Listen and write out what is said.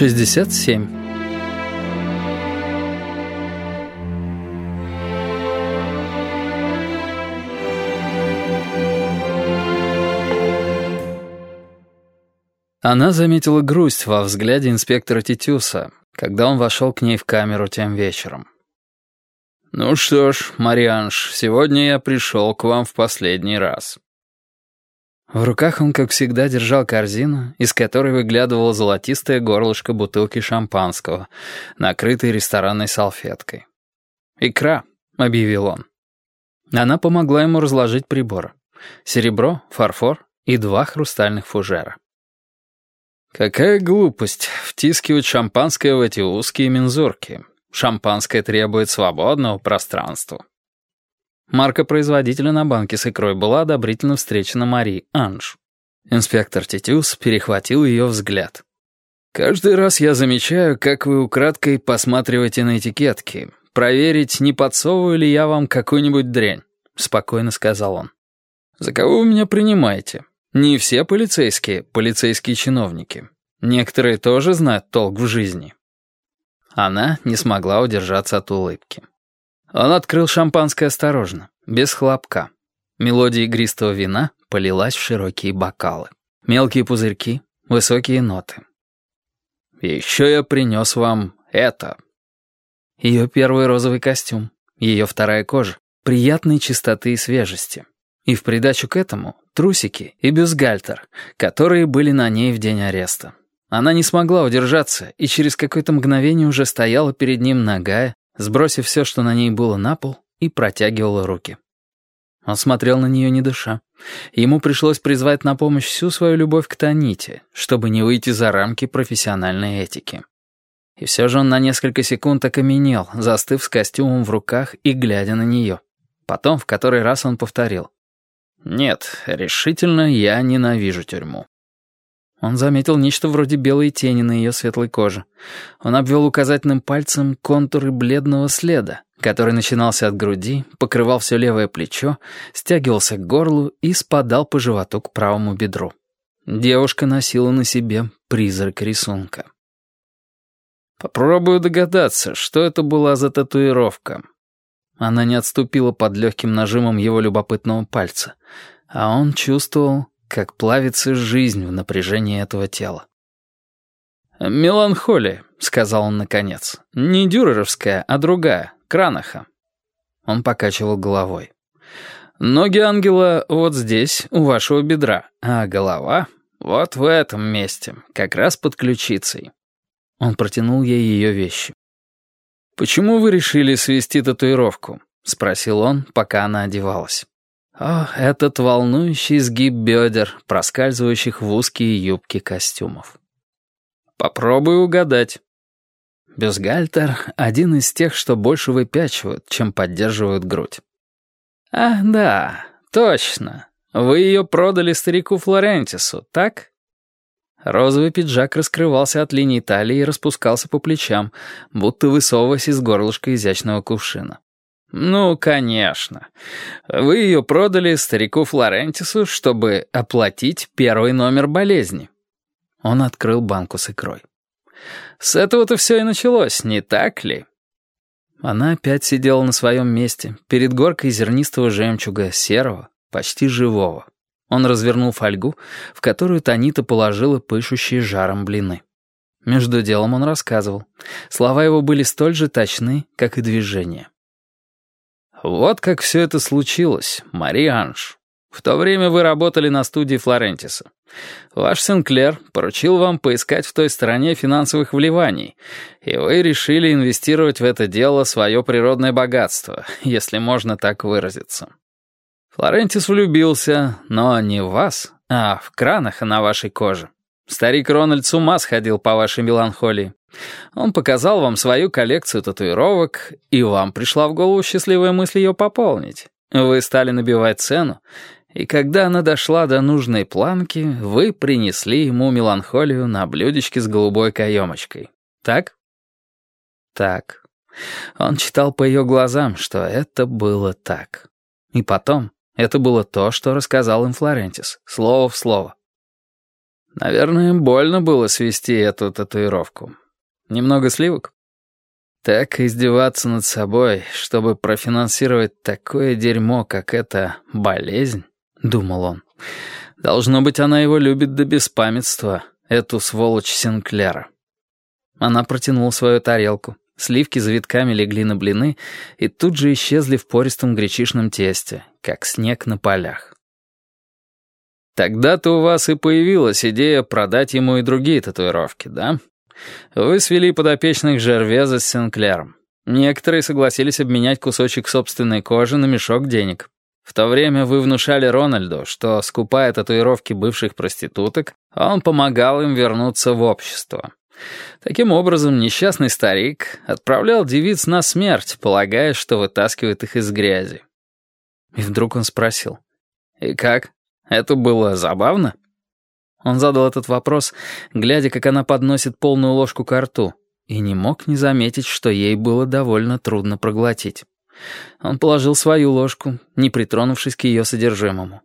67. Она заметила грусть во взгляде инспектора Титюса, когда он вошел к ней в камеру тем вечером. «Ну что ж, Марианж, сегодня я пришел к вам в последний раз». В руках он, как всегда, держал корзину, из которой выглядывало золотистое горлышко бутылки шампанского, накрытой ресторанной салфеткой. «Икра», — объявил он. Она помогла ему разложить приборы. Серебро, фарфор и два хрустальных фужера. «Какая глупость втискивать шампанское в эти узкие мензурки. Шампанское требует свободного пространства». Марка производителя на банке с икрой была одобрительно встречена Мари Анж. Инспектор Титюс перехватил ее взгляд. «Каждый раз я замечаю, как вы украдкой посматриваете на этикетки. Проверить, не подсовываю ли я вам какую-нибудь дрянь», — спокойно сказал он. «За кого вы меня принимаете? Не все полицейские — полицейские чиновники. Некоторые тоже знают толк в жизни». Она не смогла удержаться от улыбки. Он открыл шампанское осторожно, без хлопка. Мелодия игристого вина полилась в широкие бокалы. Мелкие пузырьки, высокие ноты. «Еще я принес вам это». Ее первый розовый костюм, ее вторая кожа, приятной чистоты и свежести. И в придачу к этому трусики и бюстгальтер, которые были на ней в день ареста. Она не смогла удержаться и через какое-то мгновение уже стояла перед ним нагая, сбросив все, что на ней было на пол, и протягивала руки. Он смотрел на нее не дыша. Ему пришлось призвать на помощь всю свою любовь к Таните, чтобы не выйти за рамки профессиональной этики. И все же он на несколько секунд окаменел, застыв с костюмом в руках и глядя на нее. Потом в который раз он повторил. «Нет, решительно я ненавижу тюрьму». Он заметил нечто вроде белой тени на ее светлой коже. Он обвел указательным пальцем контуры бледного следа, который начинался от груди, покрывал все левое плечо, стягивался к горлу и спадал по животу к правому бедру. Девушка носила на себе призрак рисунка. «Попробую догадаться, что это была за татуировка». Она не отступила под легким нажимом его любопытного пальца, а он чувствовал, как плавится жизнь в напряжении этого тела. «Меланхолия», — сказал он наконец. «Не дюреровская, а другая, Кранаха». Он покачивал головой. «Ноги ангела вот здесь, у вашего бедра, а голова вот в этом месте, как раз под ключицей». Он протянул ей ее вещи. «Почему вы решили свести татуировку?» — спросил он, пока она одевалась. О, этот волнующий сгиб бедер, проскальзывающих в узкие юбки костюмов. Попробую угадать. Бюстгальтер — один из тех, что больше выпячивают, чем поддерживают грудь. «Ах, да, точно. Вы ее продали старику Флорентису, так?» Розовый пиджак раскрывался от линии талии и распускался по плечам, будто высовываясь из горлышка изящного кувшина. «Ну, конечно. Вы ее продали старику Флорентису, чтобы оплатить первый номер болезни». Он открыл банку с икрой. «С этого-то все и началось, не так ли?» Она опять сидела на своем месте, перед горкой зернистого жемчуга, серого, почти живого. Он развернул фольгу, в которую Танита положила пышущие жаром блины. Между делом он рассказывал. Слова его были столь же точны, как и движения. Вот как все это случилось, Мари Анж. В то время вы работали на студии Флорентиса. Ваш Сенклер поручил вам поискать в той стороне финансовых вливаний, и вы решили инвестировать в это дело свое природное богатство, если можно так выразиться. Флорентис влюбился, но не в вас, а в кранах на вашей коже. Старик Рональд с ума сходил по вашей меланхолии. Он показал вам свою коллекцию татуировок, и вам пришла в голову счастливая мысль ее пополнить. Вы стали набивать цену, и когда она дошла до нужной планки, вы принесли ему меланхолию на блюдечке с голубой каемочкой. Так? Так. Он читал по ее глазам, что это было так. И потом, это было то, что рассказал им Флорентис, слово в слово. Наверное, больно было свести эту татуировку. Немного сливок? Так издеваться над собой, чтобы профинансировать такое дерьмо, как эта болезнь, думал он. Должно быть, она его любит до беспамятства, эту сволочь Синклера. Она протянула свою тарелку. Сливки завитками легли на блины и тут же исчезли в пористом гречишном тесте, как снег на полях. Тогда-то у вас и появилась идея продать ему и другие татуировки, да? Вы свели подопечных Жервеза с Сенклером. Некоторые согласились обменять кусочек собственной кожи на мешок денег. В то время вы внушали Рональду, что, скупая татуировки бывших проституток, он помогал им вернуться в общество. Таким образом, несчастный старик отправлял девиц на смерть, полагая, что вытаскивает их из грязи. И вдруг он спросил, «И как? Это было забавно?» Он задал этот вопрос, глядя, как она подносит полную ложку к рту, и не мог не заметить, что ей было довольно трудно проглотить. Он положил свою ложку, не притронувшись к ее содержимому.